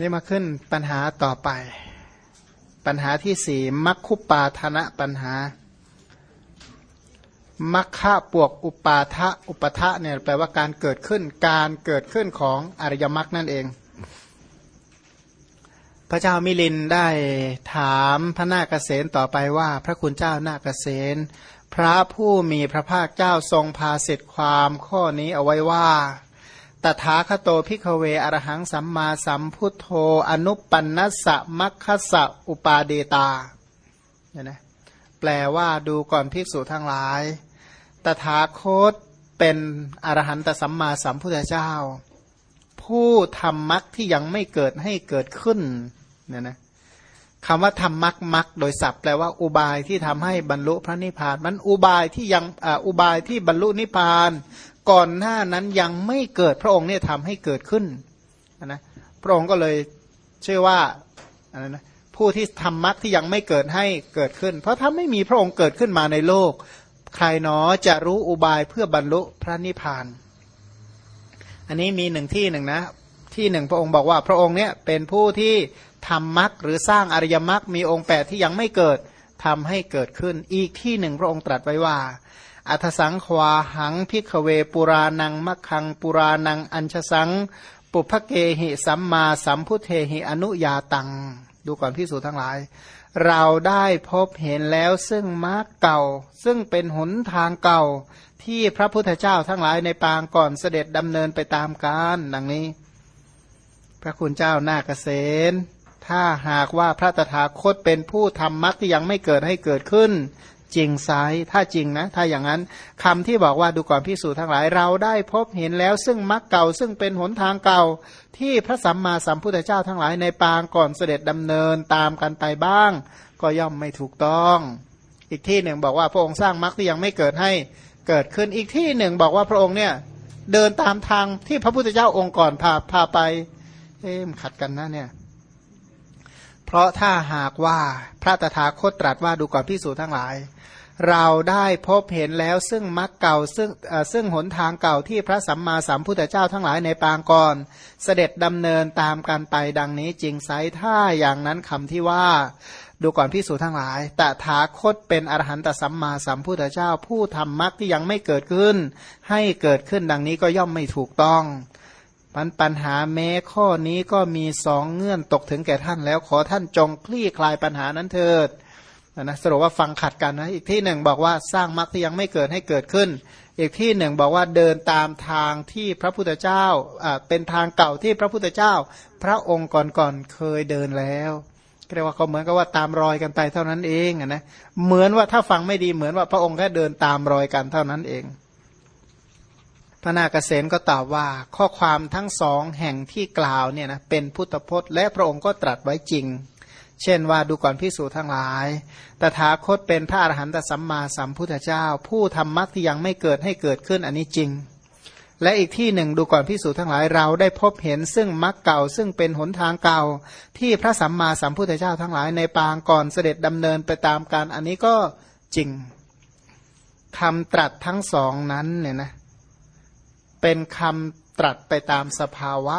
นี่มาขึ้นปัญหาต่อไป ปัญหาที่สี่มัคคุปาธนะปัญหา มัคคะปวกอุปาทะอุปทะเนี่ยแปลว่าการเกิดขึ้นการเกิดขึ้นของอริยมรรคนั่นเอง พระเจ้ามิลินได้ถามพระนาคเษนต่อไปว่า พระคุณเจ้านาคเษนพระผู้มีพระภาคเจ้าทรงพาเสิทธิความข้อนี้เอาไว้ว่า ตถาคโตพิกเวอรหังสัมมาสัมพุทโธอนุปันนสะมัคคสะอุปาเดตาเนี่ยนะแปลว่าดูก่อนภิกษุทั้งหลาย ตถาคตเป็นอรหันตสัมมาสัมพุทธเจ้า ผู้ทำมรรคที่ยังไม่เกิดให้เกิดขึ้นเนี่ยนะ คำว่าทำมรรคมรรคโดยศัพท์แปลว่าอุบายที่ทำให้บรรลุพระนิพพาน มันอุบายที่ยังออุบายที่บรรลุนิพพาน ก่อนหน้านั้นยังไม่เกิดพระองค์เนี่ยทำให้เกิดขึ้นนะพระองค์ก็เลยเชื่อว่าอะไรนะผู้ที่ทำมรรคที่ยังไม่เกิดให้เกิดขึ้น เพราะถ้าไม่มีพระองค์เกิดขึ้นมาในโลก ใครหนอจะรู้อุบายเพื่อบรรลุพระนิพพาน อันนี้มีหนึ่งที่หนึ่งนะ ที่หนึ่งพระองค์บอกว่าพระองค์เนี่ยเป็นผู้ที่ ทำมรรคหรือสร้างอริยมรรคมีองค์แปดที่ยังไม่เกิดทำให้เกิดขึ้น อีกที่หนึ่งพระองค์ตรัสไว้ว่า อัทสังควาหังพิกเวปุรานังมักังปุรานัง อัญชสัง ปุพเกหิสัมมาสัมพุเทหิอนุยาตัง ดูก่อนพิสูจทั้งหลาย เราได้พบเห็นแล้วซึ่งมรรคเก่า ซึ่งเป็นหนทางเก่า ที่พระพุทธเจ้าทั้งหลายในปางก่อนเสด็จดำเนินไปตามกาลดังนี้ พระคุณเจ้านาเกษณ ถ้าหากว่าพระตถาคตเป็นผู้ทำมรรคที่ยังไม่เกิดให้เกิดขึ้น จริงไซถ้าจริงนะ ถ้าอย่างนั้นคำที่บอกว่าดูก่อนพิสูจทั้งหลายเราได้พบเห็นแล้วซึ่งมรรคเก่าซึ่งเป็นหนทางเก่า ที่พระสัมมาสัมพุทธเจ้าทั้งหลายในปางก่อนเสด็จดำเนินตามกันไปบ้าง ก็ย่อมไม่ถูกต้อง อีกที่หนึ่งบอกว่าพระองค์สร้างมรรคที่ยังไม่เกิดให้เกิดขึ้นอีกที่หนึ่งบอกว่าพระองค์เนี่ยเดินตามทางที่พระพุทธเจ้าองค์ก่อนพาพาไป เอ๊มขัดกันนะเนี่ย เพราะถ้าหากว่าพระตถาคตตรัสว่าดูก่อนพิสูจทั้งหลาย เราได้พบเห็นแล้วซึ่งมรรคเก่าซึ่งซึ่งหนทางเก่าที่พระสัมมาสัมพุทธเจ้าทั้งหลายในปางก่อน เสด็จดำเนินตามกันไปดังนี้จริงไซถ้าอย่างนั้นคำที่ว่าดูก่อนพิสูจทั้งหลาย ตถาคตเป็นอรหันตสัมมาสัมพุทธเจ้าผู้ทำมรรคที่ยังไม่เกิดขึ้น ให้เกิดขึ้นดังนี้ก็ย่อมไม่ถูกต้อง ปัญปัญหาแม้ข้อนี้ก็มีสองเงื่อนตกถึงแก่ท่านแล้วขอท่านจงคลี่คลายปัญหานั้นเถิดนะสรุปว่าฟังขัดกันนะอีกที่หนึ่งบอกว่าสร้างมรรคที่ยังไม่เกิดให้เกิดขึ้น อีกที่หนึ่งบอกว่าเดินตามทางที่พระพุทธเจ้าอ่าเป็นทางเก่าที่พระพุทธเจ้า พระองค์ก่อนๆเคยเดินแล้วเรียกว่าเขาเหมือนกับว่าตามรอยกันไปเท่านั้นเองนะเหมือนว่าถ้าฟังไม่ดีเหมือนว่าพระองค์แค่เดินตามรอยกันเท่านั้นเอง ระนาคเษนก็ตอบว่าข้อความทั้งสองแห่งที่กล่าวเนี่ยนะเป็นพุทธพจน์ และพระองค์ก็ตรัสไว้จริง เช่นว่าดูก่อนพิสูจทั้งหลาย ตถาคตเป็นพระอรหันตสัมมาสัมพุทธเจ้า ผู้ทำมรรคที่ยังไม่เกิดให้เกิดขึ้นอันนี้จริง และอีกที่หนึ่งดูก่อนพิสูจทั้งหลายเราได้พบเห็นซึ่งมรรคเก่า ซึ่งเป็นหนทางเก่า ที่พระสัมมาสัมพุทธเจ้าทั้งหลายในปางก่อนเสด็จดำเนินไปตามการอันนี้ก็จริงคำตรัสทั้งสองนั้นเนี่ยนะ เป็นคำตรัสไปตามสภาวะ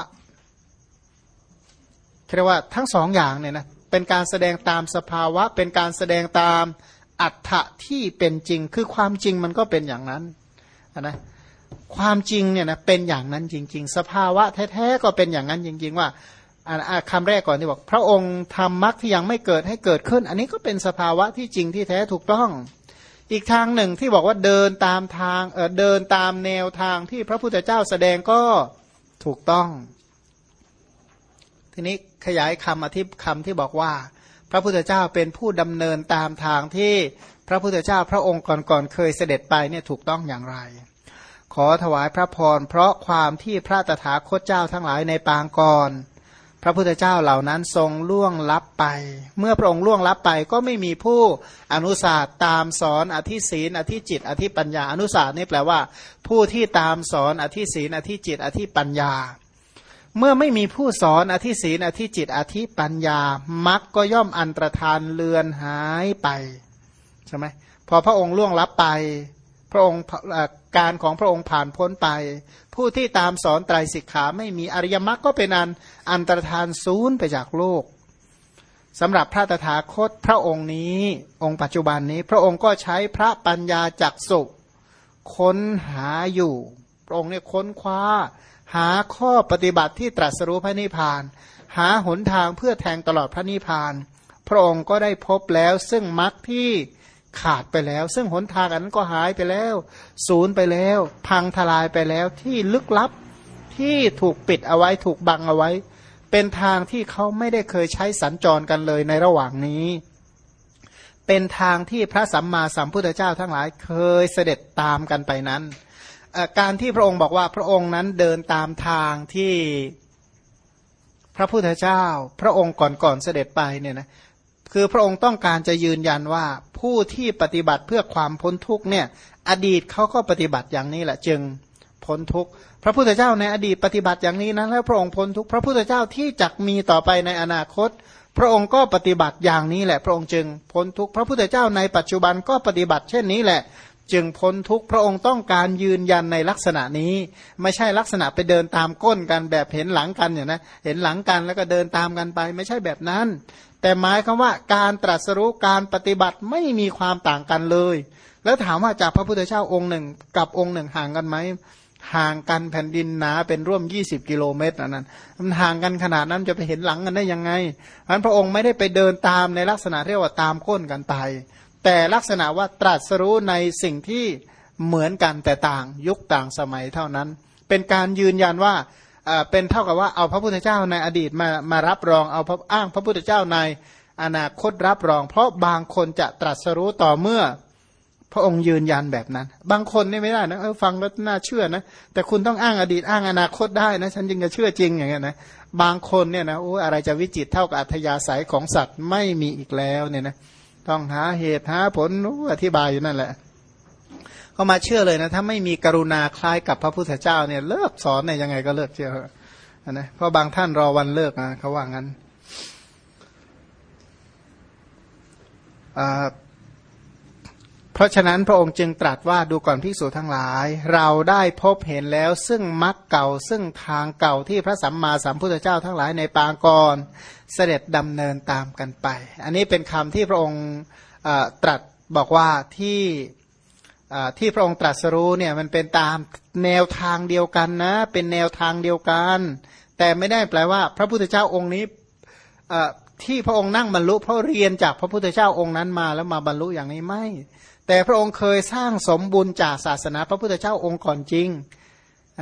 เรียกว่าทั้งสองอย่างเนี่ยนะเป็นการแสดงตามสภาวะ เป็นการแสดงตามอัตถะที่เป็นจริง คือความจริงมันก็เป็นอย่างนั้นนะความจริงเนี่ยนะเป็นอย่างนั้นจริง ๆ สภาวะแท้ๆก็เป็นอย่างนั้นจริง ๆ ว่าคำแรกก่อนที่บอก พระองค์ทำมรรคที่ยังไม่เกิดให้เกิดขึ้น อันนี้ก็เป็นสภาวะที่จริงที่แท้ถูกต้อง อีกทางหนึ่งที่บอกว่าเดินตามทางเเดินตามแนวทางที่พระพุทธเจ้าแสดงก็ถูกต้อง ทีนี้ขยายคำอธิคำที่บอกว่า พระพุทธเจ้าเป็นผู้ดำเนินตามทางที่พระพุทธเจ้าพระองค์ก่อนๆเคยเสด็จไปเนี่ยถูกต้องอย่างไร ขอถวายพระพรเพราะความที่พระตถาคตเจ้าทั้งหลายในปางก่อน พระพุทธเจ้าเหล่านั้นทรงล่วงลับไป เมื่อพระองค์ล่วงลับไปก็ไม่มีผู้อนุสาสตามสอนอธิศีนอธิจิต อธิปัญญา อนุสาสนี่แปลว่า ผู้ที่ตามสอนอธิศีนอธิจิต อธิปัญญา เมื่อไม่มีผู้สอนอธิศีนอธิจิต อธิปัญญามักก็ย่อมอันตรธานเลือนหายไปใช่ไหมพอพระองค์ล่วงลับไป พระองค์การของพระองค์ผ่านพ้นไป ผู้ที่ตามสอนไตรสิกขาไม่มีอริยมรรคก็เป็นอันอันตรธานศูนย์ไปจากโลกสำหรับพระตถาคตพระองค์นี้ องค์ปัจจุบันนี้ พระองค์ก็ใช้พระปัญญาจักสุค้นหาอยู่ พระองค์เนี่ยค้นคว้า หาข้อปฏิบัติที่ตรัสรู้พระนิพพาน หาหนทางเพื่อแทงตลอดพระนิพพาน พระองค์ก็ได้พบแล้วซึ่งมรรคที่ ขาดไปแล้ว ซึ่งหนทางอันนั้นก็หายไปแล้ว ศูนย์ไปแล้ว พังทลายไปแล้วที่ลึกลับที่ถูกปิดเอาไว้ถูกบังเอาไว้ เป็นทางที่เขาไม่ได้เคยใช้สัญจรกันเลยในระหว่างนี้ เป็นทางที่พระสัมมาสัมพุทธเจ้าทั้งหลายเคยเสด็จตามกันไปนั้น การที่พระองค์บอกว่าพระองค์นั้นเดินตามทางที่พระพุทธเจ้า พระองค์ก่อนๆเสด็จไปเนี่ยนะ คือพระองค์ต้องการจะยืนยันว่าผู้ที่ปฏิบัติเพื่อความพ้นทุกเนี่ย อดีตเขาก็ปฏิบัติอย่างนี้แหละจึงพ้นทุกพระพุทธเจ้าในอดีตปฏิบัติอย่างนี้นะแล้วพระองค์พ้นทุกพระพุทธเจ้าที่จักมีต่อไปในอนาคต พระองค์ก็ปฏิบัติอย่างนี้แหละ พระองค์จึงพ้นทุกพระพุทธเจ้าในปัจจุบันก็ปฏิบัติเช่นนี้แหละ จึงพ้นทุกพระองค์ต้องการยืนยันในลักษณะนี้ ไม่ใช่ลักษณะไปเดินตามก้นกันแบบเห็นหลังกันอย่างนะเห็นหลังกันแล้วก็เดินตามกันไป ไม่ใช่แบบนั้น แต่หมายคำว่าการตรัสรู้การปฏิบัติไม่มีความต่างกันเลย แล้วถามว่าจากพระพุทธเจ้าองค์หนึ่งกับองค์หนึ่งห่างกันไหมห่างกันแผ่นดินหนาเป็นร่วม 20 กิโลเมตรนั้นมันห่างกันขนาดนั้นจะไปเห็นหลังกันได้ยังไงเพราะพระองค์ไม่ได้ไปเดินตามในลักษณะเรียกว่าตามก้นกันไป แต่ลักษณะว่าตรัสรู้ในสิ่งที่เหมือนกันแต่ต่างยุคต่างสมัยเท่านั้น เป็นการยืนยันว่าเป็นเท่ากับว่าเอาพระพุทธเจ้าในอดีตมามารับรองเอาอ้างพระพุทธเจ้าในอนาคตรับรอง เพราะบางคนจะตรัสรู้ต่อเมื่อพระองค์ยืนยันแบบนั้น บางคนนี่ไม่ได้นะเออฟังแล้วน่าเชื่อนะ แต่คุณต้องอ้างอดีตอ้างอนาคตได้นะฉันจึงจะเชื่อจริงอย่างเงี้ยนะบางคนเนี่ยนะโอ้อะไรจะวิจิตเท่ากับอัธยาศัยของสัตว์ไม่มีอีกแล้วเนี่ยนะ ต้องหาเหตุหาผลอธิบายอยู่นั่นแหละ ก็มาเชื่อเลยนะ ถ้าไม่มีกรุณาคล้ายกับพระพุทธเจ้าเนี่ยเลิกสอนเนี่ยยังไงก็เลิกเชื่อนะเพราะบางท่านรอวันเลิกนะเขาว่างั้น เพราะฉะนั้นพระองค์จึงตรัสว่าดูก่อนภิกษุทั้งหลาย เราได้พบเห็นแล้วซึ่งมรรคเก่าซึ่งทางเก่าที่พระสัมมาสัมพุทธเจ้าทั้งหลายในปางก่อนเสด็จดำเนินตามกันไป อันนี้เป็นคำที่พระองค์ตรัสบอกว่าที่ที่พระองค์ตรัสรู้เนี่ยมันเป็นตามแนวทางเดียวกันนะ เป็นแนวทางเดียวกัน แต่ไม่ได้แปลว่า พระพุทธเจ้าองค์นี้ ที่พระองค์นั่งบรรลุ เพราะเรียนจากพระพุทธเจ้าองค์นั้นมาแล้วมาบรรลุอย่างนี้ไม่ แต่พระองค์เคยสร้างสมบุญจากศาสนาพระพุทธเจ้าองค์ก่อนจริง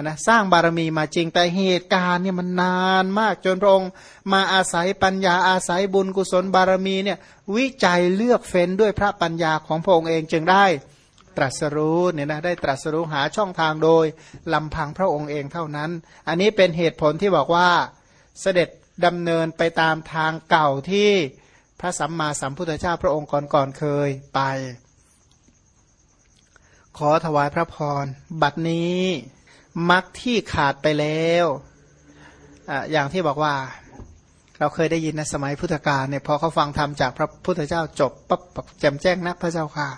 นะสร้างบารมีมาจริงแต่เหตุการณ์เนี่ยมันนานมากจนพระองค์มาอาศัยปัญญาอาศัยบุญกุศลบารมีเนี่ยวิจัยเลือกเฟ้นด้วยพระปัญญาของพระองค์เองจึงได้ตรัสรู้เนี่ยนะได้ตรัสรู้หาช่องทางโดยลำพังพระองค์เองเท่านั้น อันนี้เป็นเหตุผลที่บอกว่าเสด็จ ดำเนินไปตามทางเก่าที่พระสัมมาสัมพุทธเจ้าพระองค์ก่อนๆเคยไป ขอถวายพระพร บัดนี้มักที่ขาดไปแล้วออย่างที่บอกว่า เราเคยได้ยินในสมัยพุทธกาลเนี่ยพอเขาฟังธรรมจากพระพุทธเจ้าจบปั๊บแจมแจ้งนักพระเจ้าค่ะ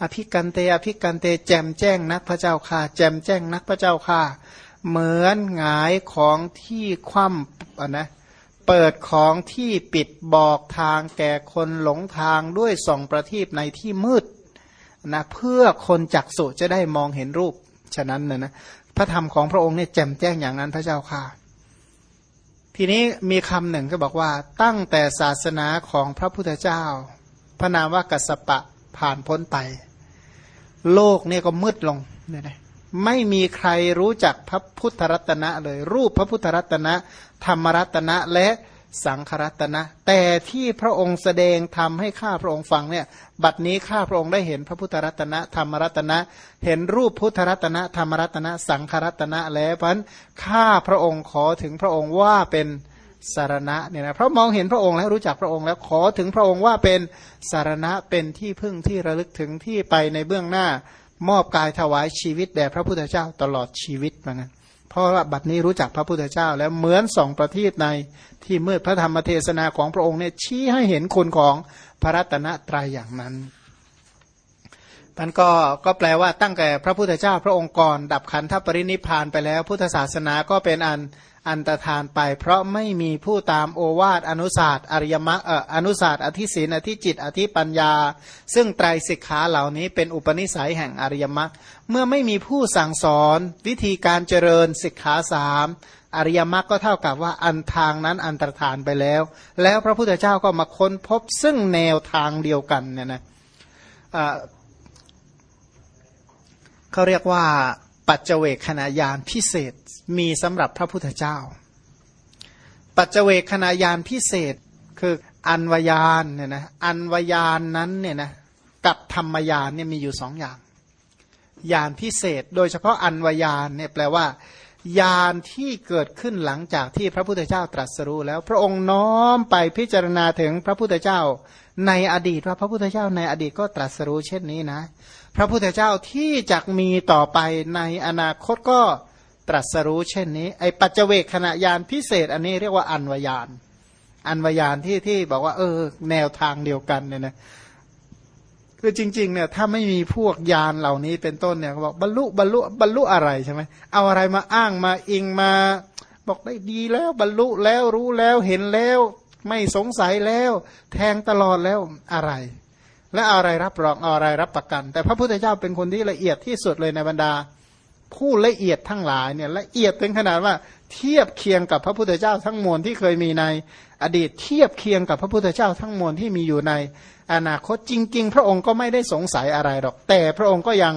อภิกันเตอภิกันเตแจมแจ้งนักพระเจ้าค่ะ แจมแจ้งนักพระเจ้าค่ะ เหมือนหงายของที่คว่ำอะนะ เปิดของที่ปิดบอกทางแก่คนหลงทางด้วยส่องประทีปในที่มืดนะเพื่อคนจักสุจะได้มองเห็นรูป ฉะนั้นนะนะพระธรรมของพระองค์เนี่ยแจ่มแจ้งอย่างนั้นพระเจ้าค่ะ ทีนี้มีคำหนึ่งก็บอกว่าตั้งแต่ศาสนาของพระพุทธเจ้า พระนามว่ากัสปะผ่านพ้นไป โลกเนี่ยก็มืดลงเนี่ยนะ ไม่มีใครรู้จักพระพุทธรัตนะเลย รูปพระพุทธรัตนะ ธรรมรัตนะและสังขรัตนะ แต่ที่พระองค์แสดงทำให้ข้าพระองค์ฟังเนี่ย บัดนี้ข้าพระองค์ได้เห็นพระพุทธรัตนะธรรมรัตนะ เห็นรูปพุทธรัตนะธรรมรัตนะสังขรัตนะแล้วพันข้าพระองค์ขอถึงพระองค์ว่าเป็นสารณะเนี่ยนะเพราะมองเห็นพระองค์แล้วรู้จักพระองค์แล้วขอถึงพระองค์ว่าเป็นสารณะเป็นที่พึ่งที่ระลึกถึงที่ไปในเบื้องหน้า มอบกายถวายชีวิตแด่พระพุทธเจ้าตลอดชีวิตเหมือนกันเพราะว่าบัดนี้รู้จักพระพุทธเจ้า แล้วเหมือนสองประทีปในที่มืดพระธรรมเทศนาของพระองค์เนี่ยชี้ให้เห็นคุณของพระรัตนตรัยอย่างนั้นมันก็ก็แปลว่าตั้งแต่พระพุทธเจ้าพระองค์ก่อน ดับขันธปรินิพานไปแล้ว พุทธศาสนาก็เป็นอัน อันตรธานไป เพราะไม่มีผู้ตามโอวาทอนุศาสตร์อริยมรรคเอ่ออนุศาสตร์อธิศีนอธิจิต อธิปัญญา ซึ่งไตรสิกขาเหล่านี้เป็นอุปนิสัยแห่งอริยมรรคเมื่อไม่มีผู้สั่งสอน วิธีการเจริญสิกขาสามอริยมรรคก็เท่ากับว่าอันทางนั้นอันตรธานไปแล้ว แล้วพระพุทธเจ้าก็มาค้นพบซึ่งแนวทางเดียวกันเนี่ยนะเขาเรียกว่า ปัจเจเวกขณะยานพิเศษมีสำหรับพระพุทธเจ้า ปัจเจเวกขณะยานพิเศษคืออันวยานเนี่ยนะอันวยานนั้นเนี่ยนะกับธรรมยานเนี่ยมีอยู่สองอย่างยานพิเศษ โดยเฉพาะอันวยานเนี่ยแปลว่า ยานที่เกิดขึ้นหลังจากที่พระพุทธเจ้าตรัสรู้แล้ว พระองค์น้อมไปพิจารณาถึงพระพุทธเจ้า ในอดีตว่าพระพุทธเจ้าในอดีตก็ตรัสรู้เช่นนี้นะ พระพุทธเจ้าที่จะมีต่อไปในอนาคตก็ตรัสรู้เช่นนี้ ไอปัจเจเวกขณะยานพิเศษ อันนี้เรียกว่าอันวยาน อันวยานที่ที่บอกว่า เออ แนวทางเดียวกันเนี่ยนะคือจริงๆเนี่ยถ้าไม่มีพวกยานเหล่านี้เป็นต้นเนี่ยเขาบอกบรรลุบรรลุบรรลุอะไรใช่ไหมเอาอะไรมาอ้างมาอิงมา บอกได้ดีแล้วบรรลุแล้วรู้แล้วเห็นแล้ว ไม่สงสัยแล้ว แทงตลอดแล้วอะไร และอะไรรับรองอะไรรับประกัน แต่พระพุทธเจ้าเป็นคนที่ละเอียดที่สุดเลยในบรรดา ผู้ละเอียดทั้งหลายเนี่ยละเอียดถึงขนาดว่าเทียบเคียงกับพระพุทธเจ้าทั้งมวลที่เคยมีในอดีตเทียบเคียงกับพระพุทธเจ้าทั้งมวลที่มีอยู่ในอนาคตจริง ๆ พระองค์ก็ไม่ได้สงสัยอะไรหรอก แต่พระองค์ก็ยัง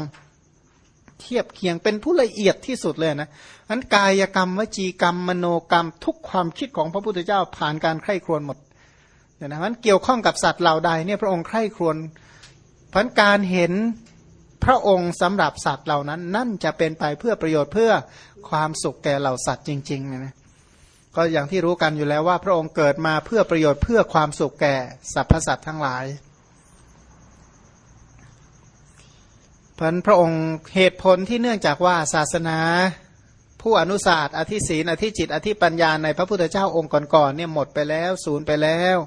เทียบเคียงเป็นผู้ละเอียดที่สุดเลยนะนั้นกายกรรมวจีกรรมมโนกรรมทุกความคิดของพระพุทธเจ้าผ่านการไข้ครวนหมด เนี่ยนะมันเกี่ยวข้องกับสัตว์เหล่าใดเนี่ยพระองค์ไข้ครวนพันการเห็นพระองค์สำหรับสัตว์เหล่านั้น นั่นจะเป็นไปเพื่อประโยชน์เพื่อความสุขแก่เหล่าสัตว์จริงๆนะก็อย่างที่รู้กันอยู่แล้วว่าพระองค์เกิดมาเพื่อประโยชน์เพื่อความสุขแก่สรรพสัตว์ทั้งหลายพันพระองค์เหตุผลที่เนื่องจากว่าศาสนา ผู้อนุศาสตร์อธิศีนอธิจิต อธิปัญญาในพระพุทธเจ้าองค์ก่อนๆเนี่ยหมดไปแล้วศูนย์ไปแล้ว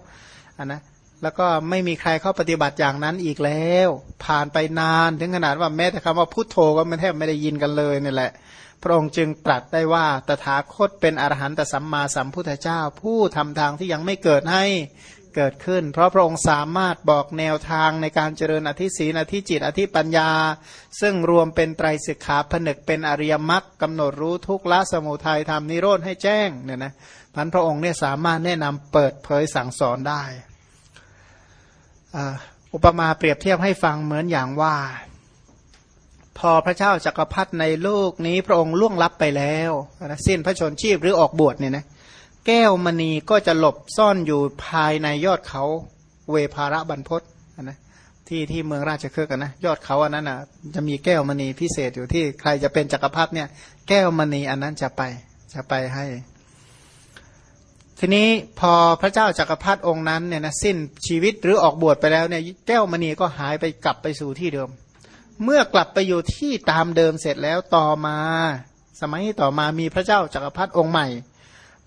นนะแล้วก็ไม่มีใครเข้าปฏิบัติอย่างนั้นอีกแล้ว ผ่านไปนานถึงขนาดว่าแม้แต่คำว่าพุทโธก็ไม่แทบไม่ได้ยินกันเลยนี่แหละ พระองค์จึงตรัสได้ว่าตถาคตเป็นอรหันตสัมมาสัมพุทธเจ้า ผู้ทำทางที่ยังไม่เกิดให้ เกิดขึ้น เพราะพระองค์สามารถบอกแนวทางในการเจริญอธิศีนอธิจิต อธิปัญญา ซึ่งรวมเป็นไตรสิกขาผนึกเป็นอริยมรรคกำหนดรู้ทุกละสมุทัยทำนิโรธให้แจ้งเนี่ยนะพันพระองค์เนี่ยสามารถแนะนำเปิดเผยสั่งสอนได้อุปมาเปรียบเทียบให้ฟังเหมือนอย่างว่า พอพระเจ้าจักรพรรดิในโลกนี้พระองค์ล่วงลับไปแล้วนะสิ้นพระชนชีพหรือออกบวชเนี่ยนะ แก้วมณีก็จะหลบซ่อนอยู่ภายในยอดเขาเวภาระบรรพศนะที่ที่เมืองราชเครือกันนะยอดเขาอันนั้นอะจะมีแก้วมณีพิเศษอยู่ที่ใครจะเป็นจักรพรรดิเนี่ยแก้วมณีอันนั้นจะไปจะไปให้ ทีนี้พอพระเจ้าจักรพรรดิองค์นั้นเนี่ยนะสิ้นชีวิตหรือออกบวชไปแล้วเนี่ยแก้วมณีก็หายไปกลับไปสู่ที่เดิม เมื่อกลับไปอยู่ที่ตามเดิมเสร็จแล้วต่อมา สมัยต่อมามีพระเจ้าจักรพรรดิองค์ใหม่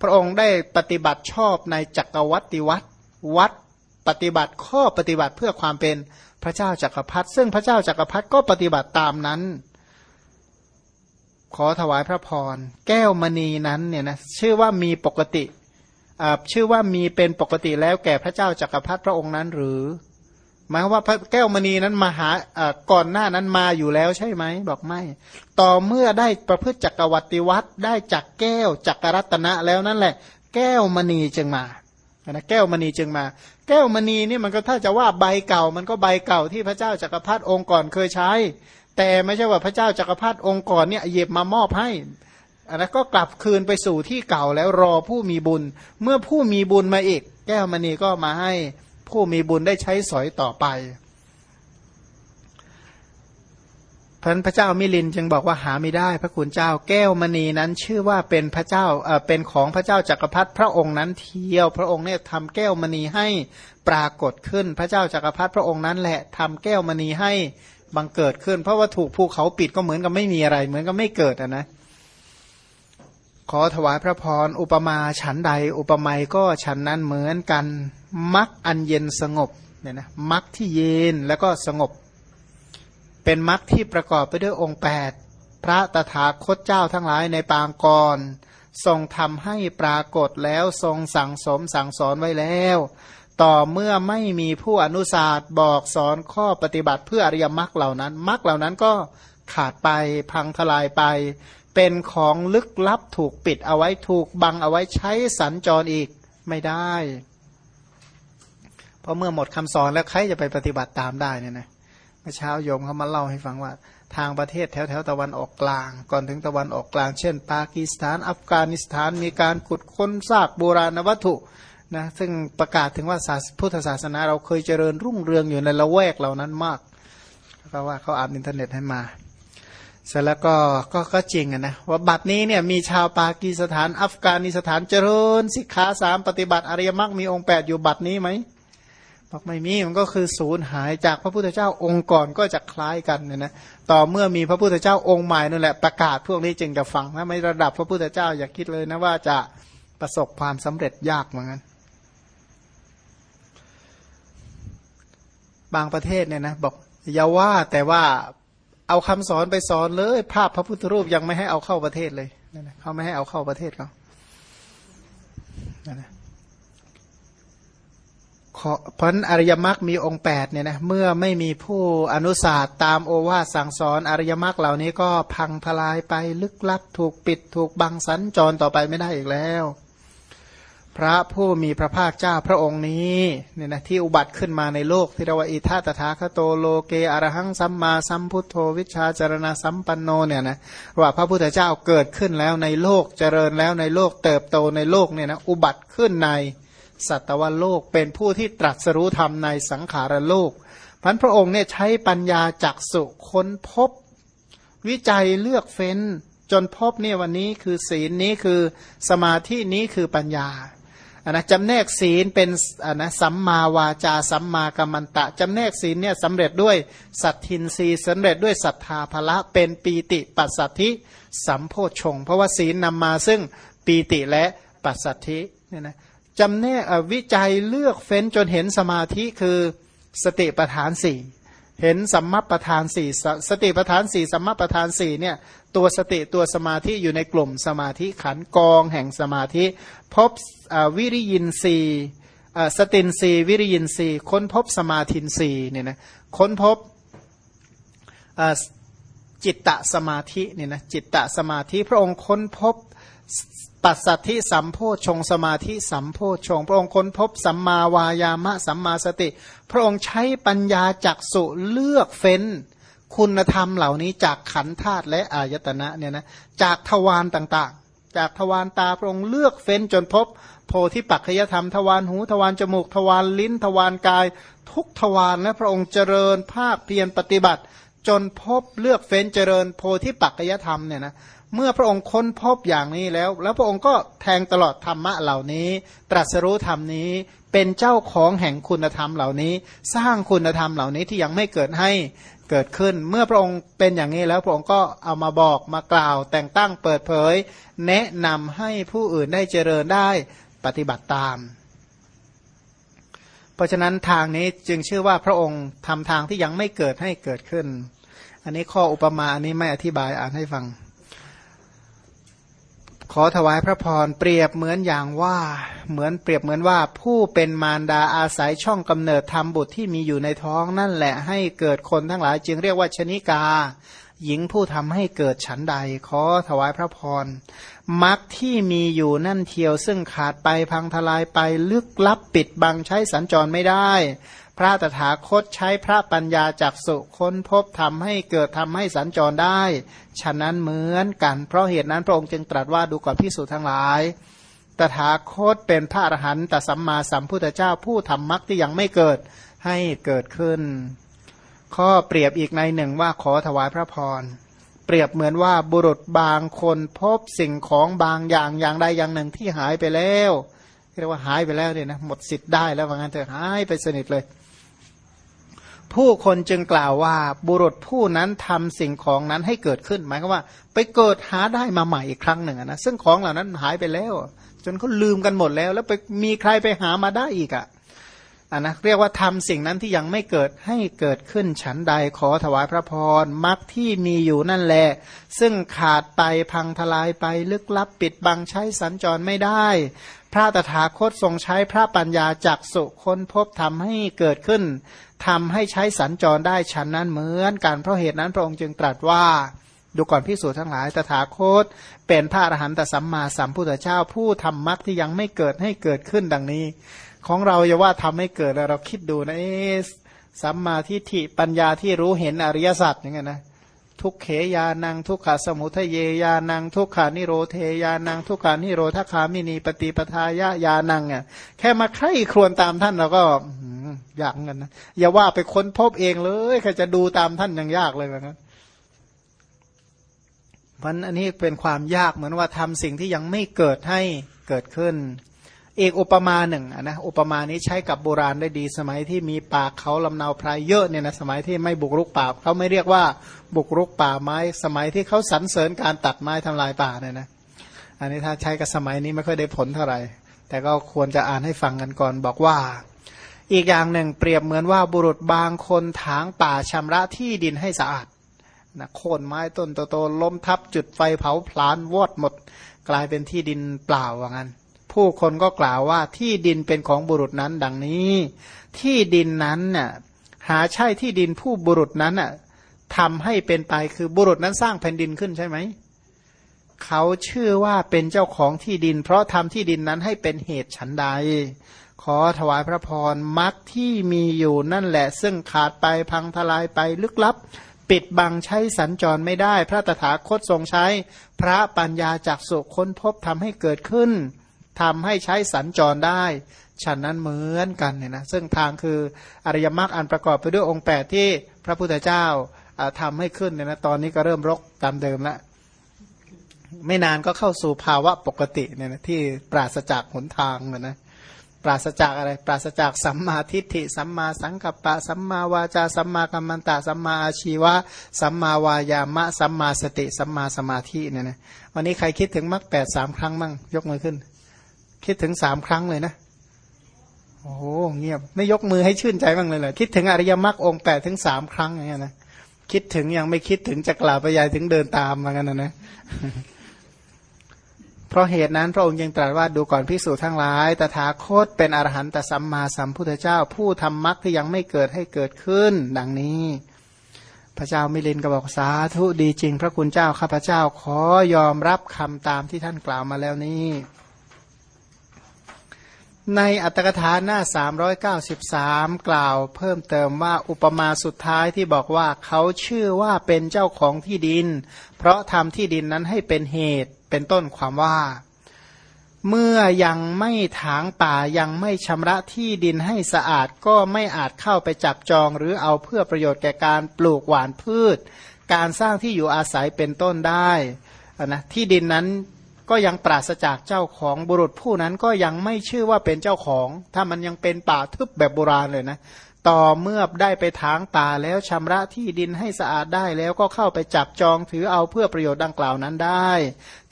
พระองค์ได้ปฏิบัติชอบในจักรวัติวัดวัดปฏิบัติข้อปฏิบัติเพื่อความเป็นพระเจ้าจักรพรรดิซึ่งพระเจ้าจักรพรรดิก็ปฏิบัติตามนั้น ขอถวายพระพรแก้วมณีนั้นเนี่ยนะชื่อว่ามีปกติชื่อว่ามีเป็นปกติแล้วแก่พระเจ้าจักรพรรดิพระองค์นั้นหรือ หมายว่าพระแก้วมณีนั้นมาหาก่อนหน้านั้นมาอยู่แล้วใช่ไหมบอกไม่ ต่อเมื่อได้ประพฤติจักรวัติวัตรได้จักแก้วจักรรัตนะแล้วนั่นแหละ แก้วมณีจึงมานะแก้วมณีจึงมา แก้วมณีนี่มันก็ถ้าจะว่าใบเก่า มันก็ใบเก่าที่พระเจ้าจักรพรรดิองค์ก่อนเคยใช้ แต่ไม่ใช่ว่าพระเจ้าจักรพรรดิองค์ก่อนเนี่ยเย็บมามอบให้อันนั้นก็กลับคืนไปสู่ที่เก่าแล้วรอผู้มีบุญ เมื่อผู้มีบุญมาอีก แก้วมณีก็มาให้ ผู้มีบุญได้ใช้สอยต่อไปพันพระเจ้ามิลินจึงบอกว่าหาไม่ได้ พระคุณเจ้าแก้วมณีนั้นชื่อว่าเป็นพระเจ้าเอ่อเป็นของพระเจ้าจักรพรรดิพระองค์นั้นเที่ยวพระองค์เนี่ยทำแก้วมณีให้ปรากฏขึ้น พระเจ้าจักรพรรดิพระองค์นั้นแหละทำแก้วมณีให้บังเกิดขึ้น เพราะว่าถูกภูเขาปิดก็เหมือนกับไม่มีอะไร เหมือนกับไม่เกิดอะนะขอถวายพระพรอุปมาฉันใดอุปไมยก็ฉันนั้นเหมือนกัน มักอันเย็นสงบเนี่ยนะมักที่เย็นแล้วก็สงบ เป็นมรรคที่ประกอบไปด้วยองค์ 8 พระตถาคตเจ้าทั้งหลายในปางกรทรงทำให้ปรากฏแล้วทรงสั่งสมสั่งสอนไว้แล้ว ต่อเมื่อไม่มีผู้อนุสาสบอกสอนข้อปฏิบัติเพื่ออริยมรรคเหล่านั้นมรรคเหล่านั้นก็ขาดไปพังทลายไป เป็นของลึกลับถูกปิดเอาไว้ถูกบังเอาไว้ใช้สัญจรอีกไม่ได้ ราะเมื่อหมดคำสอนแล้วใครจะไปปฏิบัติตามได้เนี่ยนะเมื่อเช้าโยมเขามาเล่าให้ฟังว่า ทางประเทศแถวแถวตะวันออกกลาง ก่อนถึงตะวันออกกลาง เช่น ปากีสถาน อัฟกานิสถานมีการขุดค้นซากโบราณวัตถุนะซึ่งประกาศถึงว่าศาสพุทธศาสนาเราเคยเจริญรุ่งเรืองอยู่ในละแวกเหล่านั้นมากเพราะว่าเขาอ่านอินเทอร์เน็ตให้มาเสร็จแล้วก็ก็ก็จริงนะว่าบัดนี้เนี่ยมีชาวปากีสถาน อัฟกานิสถานเจริญสิกขาสามปฏิบัติอริยมรรคมีองค์แปดอยู่บัดนี้ไหม บอกไม่มีมันก็คือศูนย์หายจากพระพุทธเจ้าองค์ก่อนก็จะคล้ายกันเนี่ยนะต่อเมื่อมีพระพุทธเจ้าองค์ใหม่นั่นแหละประกาศพวกนี้จึงจะฟังถ้าไม่ระดับพระพุทธเจ้าอย่าคิดเลยนะว่าจะประสบความสำเร็จยากเหมือนกันบางประเทศเนี่ยนะบอกอย่าว่าแต่ว่าเอาคำสอนไปสอนเลย ภาพพระพุทธรูปยังไม่ให้เอาเข้าประเทศเลยเขาไม่ให้เอาเข้าประเทศเขา เพราะอริยมรรคมีองค์8เนี่ยนะเมื่อไม่มีผู้อนุสาสตามโอวาสสั่งสอนอริยมรรคเหล่านี้ก็พังทลายไปลึกลับถูกปิดถูกบังสันจรต่อไปไม่ได้อีกแล้ว พระผู้มีพระภาคเจ้าพระองค์นี้เนี่ยนะที่อุบัติขึ้นมาในโลกที่เรียกว่าอิทัตถาคโตโลเกอรหังสัมมาสัมพุทโธวิชาจารณาสัมปันโนเนี่ยนะว่าพระพุทธเจ้าเกิดขึ้นแล้วในโลกเจริญแล้วในโลกเติบโตในโลกเนี่ยนะอุบัติขึ้นใน สัตวโลก เป็นผู้ที่ตรัสรู้ธรรมในสังขารโลกพันพระองค์เนี่ยใช้ปัญญาจักสุค้นพบ วิจัยเลือกเฟ้น จนพบเนี่ยวันนี้คือศีลนี้คือสมาธินี้คือปัญญาอันนะจำแนกศีลเป็นอันนะสัมมาวาจาสัมมากัมมันตะจำแนกศีลเนี่ยสำเร็จด้วยสัตทินรีสำเร็จด้วยศรัทธาภละเป็นปีติปัสสัทธิสัมโพชง เพราะว่าศีลนำมาซึ่งปีติและปัสสัทธิเนี่ยนะ จำแนกวิจัยเลือกเฟ้นจนเห็นสมาธิคือสติปทานสี่เห็นสัมมาปทานสี่สติปทานสี่สัมมาปทานสี่เนี่ยตัวสติตัวสมาธิอยู่ในกลุ่มสมาธิขันกองแห่งสมาธิ พบวิริยินสีสตินสีวิริยินสีค้นพบสมาธินสีเนี่ยนะค้นพบจิตตสมาธิเนี่ยนะจิตตสมาธิพระองค์ค้นพบ ปัสสัทธิสัมโพชงสมาธิสัมโพชง พระองค์ค้นพบสัมมาวายามะสัมมาสติ พระองค์ใช้ปัญญาจักสุเลือกเฟ้น คุณธรรมเหล่านี้จากขันธาตุและอายตนะเนี่ยนะจากทวารต่างๆ จากทวารตาพระองค์เลือกเฟ้นจนพบ โพธิปัจขยธรรมทวารหูทวารจมูกทวารลิ้นทวารกาย ทุกทวารและพระองค์เจริญภาคเพียรปฏิบัติ จนพบเลือกเฟ้นเจริญโพธิปัจขยธรรมเนี่ยนะ เมื่อพระองค์ค้นพบอย่างนี้แล้ว แล้วพระองค์ก็แทงตลอดธรรมะเหล่านี้ ตรัสรู้ธรรมนี้เป็นเจ้าของแห่งคุณธรรมเหล่านี้ สร้างคุณธรรมเหล่านี้ที่ยังไม่เกิดให้เกิดขึ้น เมื่อพระองค์เป็นอย่างนี้แล้วพระองค์ก็เอามาบอกมากล่าว แต่งตั้งเปิดเผย แนะนำให้ผู้อื่นได้เจริญได้ปฏิบัติตาม เพราะฉะนั้นทางนี้จึงชื่อว่าพระองค์ทำทางที่ยังไม่เกิดให้เกิดขึ้น อันนี้ข้ออุปมาอันนี้ไม่อธิบายอ่านให้ฟัง ขอถวายพระพรเปรียบเหมือนอย่างว่าเหมือนเปรียบเหมือนว่าผู้เป็นมารดาอาศัยช่องกำเนิดทำบุตรที่มีอยู่ในท้องนั่นแหละให้เกิดคนทั้งหลาย จึงเรียกว่าชนิกา หญิงผู้ทำให้เกิดฉันใด ขอถวายพระพรมักที่มีอยู่นั่นเทียวซึ่งขาดไปพังทลายไปลึกลับปิดบังใช้สัญจรไม่ได้ พระตถาคตใช้พระปัญญาจากสุค้นพบทำให้เกิดทำให้สัญจรได้ ฉะนั้นเหมือนกัน เพราะเหตุนั้นพระองค์จึงตรัสว่าดูก่อนพิสูจน์ทั้งหลาย ตถาคตเป็นพระอรหันตสัมมาสัมพุทธเจ้าผู้ทำมรรคที่ยังไม่เกิดให้เกิดขึ้น ข้อเปรียบอีกในหนึ่งว่าขอถวายพระพรเปรียบเหมือนว่าบุรุษบางคนพบสิ่งของบางอย่างอย่างใดอย่างหนึ่งที่หายไปแล้วเรียกว่าหายไปแล้วเนี่ยนะหมดสิทธิ์ได้แล้วว่างั้นเถอะหายไปสนิทเลย ผู้คนจึงกล่าวว่าบุรุษผู้นั้นทำสิ่งของนั้นให้เกิดขึ้น หมายความว่า ไปเกิดหาได้มาใหม่อีกครั้งหนึ่งนะซึ่งของเหล่านั้นหายไปแล้ว จนเขาลืมกันหมดแล้ว แล้วไปมีใครไปหามาได้อีกอะ่ะอันนะเรียกว่าทำสิ่งนั้นที่ยังไม่เกิดให้เกิดขึ้นฉันใดขอถวายพระพรมรรคที่มีอยู่นั่นแหละซึ่งขาดไปพังทลายไปลึกลับปิดบังใช้สัญจรไม่ได้ พระตถาคตทรงใช้พระปัญญาจักสุค้นพบทำให้เกิดขึ้น ทำให้ใช้สัญจรได้ฉันนั้นเหมือนกันเพราะเหตุนั้นพระองค์จึงตรัสว่าดูก่อนพิสูจน์ทั้งหลาย ตถาคต เป็นพระอรหันตสัมมาสัมพุทธเจ้าผู้ทำมรรคที่ยังไม่เกิดให้เกิดขึ้นดังนี้ ของเราอย่าว่าทำให้เกิดแล้วเราคิดดูนะสัมมาทิฏฐิปัญญาที่รู้เห็นอริยสัจอย่างเงี้ยนะทุกเขยานังทุกขาสมุทเยยานังทุกขานิโรเทยานังทุกขานิโรธคามินีปฏิปทายายานังเนี่ยแค่มาใคร่ครวญตามท่านเราก็ ยากเงินนะอย่าว่าไปค้นพบเองเลยใครจะดูตามท่านยังยากเลยแบบนั้นพันอันนี้เป็นความยากเหมือนว่าทำสิ่งที่ยังไม่เกิดให้เกิดขึ้น เอกอุปมาหนึ่งนะอุปมานี้ใช้กับโบราณได้ดีสมัยที่มีป่าเขาลำเนาพรายเยอะเนี่ยนะสมัยที่ไม่บุกรุกป่าเขาไม่เรียกว่าบุกรุกป่าไม้ สมัยที่เขาสรรเสริญการตัดไม้ทำลายป่าเนี่ยนะอันนี้ถ้าใช้กับสมัยนี้ไม่ค่อยได้ผลเท่าไหร่ แต่ก็ควรจะอ่านให้ฟังกันก่อนบอกว่า อีกอย่างหนึ่งเปรียบเหมือนว่าบุรุษบางคนถางป่าชำระที่ดินให้สะอาดนะโค่นไม้ต้นโตๆล้มทับจุดไฟเผาพลานวอดหมด กลายเป็นที่ดินเปล่าว่างั้น ผู้คนก็กล่าวว่าที่ดินเป็นของบุรุษนั้นดังนี้ ที่ดินนั้นน่ะหาใช่ที่ดินผู้บุรุษนั้นน่ะทำให้เป็นไปคือบุรุษนั้นสร้างแผ่นดินขึ้นใช่ไหมเขาชื่อว่าเป็นเจ้าของที่ดิน เพราะทำที่ดินนั้นให้เป็นเหตุฉันใด ขอถวายพระพรมักที่มีอยู่นั่นแหละ ซึ่งขาดไปพังทลายไปลึกลับ ปิดบังใช้สัญจรไม่ได้ พระตถาคตทรงใช้ พระปัญญาจากสุค้นพบทำให้เกิดขึ้นทำให้ใช้สัญจรได้ ฉันนั้นเหมือนกันเนี่ยนะซึ่งทางคืออริยมรรคอันประกอบไปด้วยองค์ 8 ที่พระพุทธเจ้าทำให้ขึ้นเนี่ยนะตอนนี้ก็เริ่มรกตามเดิมแล้วไม่นานก็เข้าสู่ภาวะปกติเนี่ยนะที่ปราศจากหนทางเหมือนนะ ปราศจากอะไร ปราศจากสัมมาทิฏฐิ สัมมาสังกัปปะ สัมมาวาจา สัมมากัมมันตะ สัมมาอาชีวะ สัมมาวายามะ สัมมาสติ สัมมาสมาธิเนี่ยนะ วันนี้ใครคิดถึงมรรคแปดสามครั้งมั่ง ยกมือขึ้น คิดถึงสามครั้งเลยนะ โอ้โห เงียบ ไม่ยกมือให้ชื่นใจบ้างเลยเลยคิดถึงอริยมรรคองแปดถึงสามครั้งอย่างเงี้ยนะ คิดถึงยังไม่คิดถึงจะกล่าวไปยายถึงเดินตามมากันนะนะ เพราะเหตุนั้นพระองค์ยังตรัสว่าดูก่อนพิสูจทั้งหลาย ตถาคตเป็นอรหันตสัมมาสัมพุทธเจ้า ผู้ทำมรรคที่ยังไม่เกิดให้เกิดขึ้น ดังนี้ พระเจ้ามิลินก็บอกสาธุดีจริง พระคุณเจ้าข้าพระเจ้าขอยอมรับคำตามที่ท่านกล่าวมาแล้วนี้ ในอัตถกถาหน้า 393 กล่าวเพิ่มเติมว่าอุปมาสุดท้ายที่บอกว่าเขาชื่อว่าเป็นเจ้าของที่ดิน เพราะทำที่ดินนั้นให้เป็นเหตุ เป็นต้นความว่า เมื่อยังไม่ถางป่ายังไม่ชำระที่ดินให้สะอาดก็ไม่อาจเข้าไปจับจอง หรือเอาเพื่อประโยชน์แก่การปลูกหวานพืช การสร้างที่อยู่อาศัยเป็นต้นได้นะที่ดินนั้นก็ยังปราศจากเจ้าของบุรุษผู้นั้นก็ยังไม่ชื่อว่าเป็นเจ้าของ ถ้ามันยังเป็นป่าทึบแบบโบราณเลยนะ ต่อเมื่อได้ไปทางป่าแล้วชำระที่ดินให้สะอาดได้แล้วก็เข้าไปจับจองถือเอาเพื่อประโยชน์ดังกล่าวนั้นได้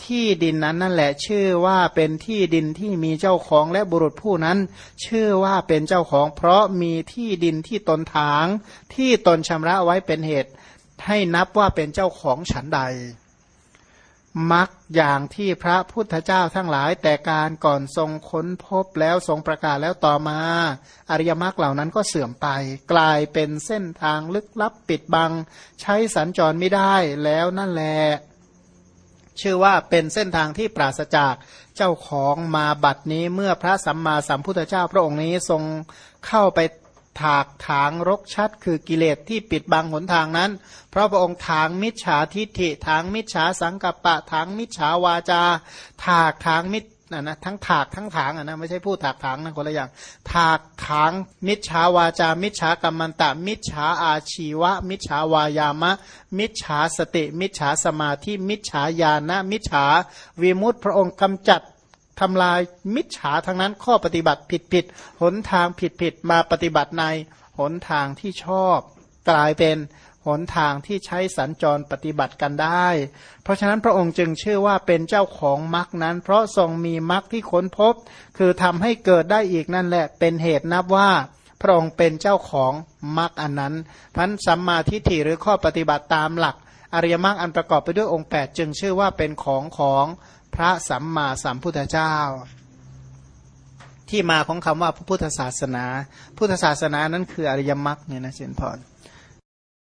ที่ดินนั้นนั่นแหละชื่อว่าเป็นที่ดินที่มีเจ้าของและบุรุษผู้นั้น ชื่อว่าเป็นเจ้าของ เพราะมีที่ดินที่ตนทาง ที่ตนชำระไว้เป็นเหตุ ให้นับว่าเป็นเจ้าของฉันใด มักอย่างที่พระพุทธเจ้าทั้งหลาย แต่การก่อนทรงค้นพบแล้วทรงประกาศแล้วต่อมา อริยมรรคเหล่านั้นก็เสื่อมไป กลายเป็นเส้นทางลึกลับปิดบัง ใช้สัญจรไม่ได้แล้วนั่นแหละชื่อว่าเป็นเส้นทางที่ปราศจากเจ้าของมาบัดนี้เมื่อพระสัมมาสัมพุทธเจ้าพระองค์นี้ทรงเข้าไป ถากถางรกชัด คือกิเลสที่ปิดบังหนทางนั้น เพราะพระองค์ถางมิจฉาทิฏฐิถางมิจฉาสังกัปปะถางมิจฉาวาจา ถากถางมิจนะนะทั้งถากทั้งถางอะนะไม่ใช่พูดถากถางนะคนละอย่าง ถากถางมิจฉาวาจา มิจฉากรรมันตะ มิจฉาอาชีวะ มิจฉาวายามะ มิจฉาสติ มิจฉาสมาธิมิจฉาญาณมิจฉาวิมุตติพระองค์กำจัด ทำลายมิจฉาทั้งนั้น ข้อปฏิบัติผิดผิดหนทางผิดผิดมาปฏิบัติในหนทางที่ชอบกลายเป็นหนทางที่ใช้สัญจรปฏิบัติกันได้ เพราะฉะนั้นพระองค์จึงชื่อว่าเป็นเจ้าของมรคนั้น เพราะทรงมีมรคที่ค้นพบ คือทำให้เกิดได้อีกนั่นแหละ เป็นเหตุนับว่า พระองค์เป็นเจ้าของมรรคอันนั้นพันสัมมาทิฏฐิหรือข้อปฏิบัติตามหลัก อริยมรรคอันประกอบไปด้วยองค์ 8 จึงชื่อว่าเป็นของของ พระสัมมาสัมพุทธเจ้า ที่มาของคำว่าพระพุทธศาสนา พุทธศาสนานั้นคืออริยมรรคเนี่ยนะเจนพร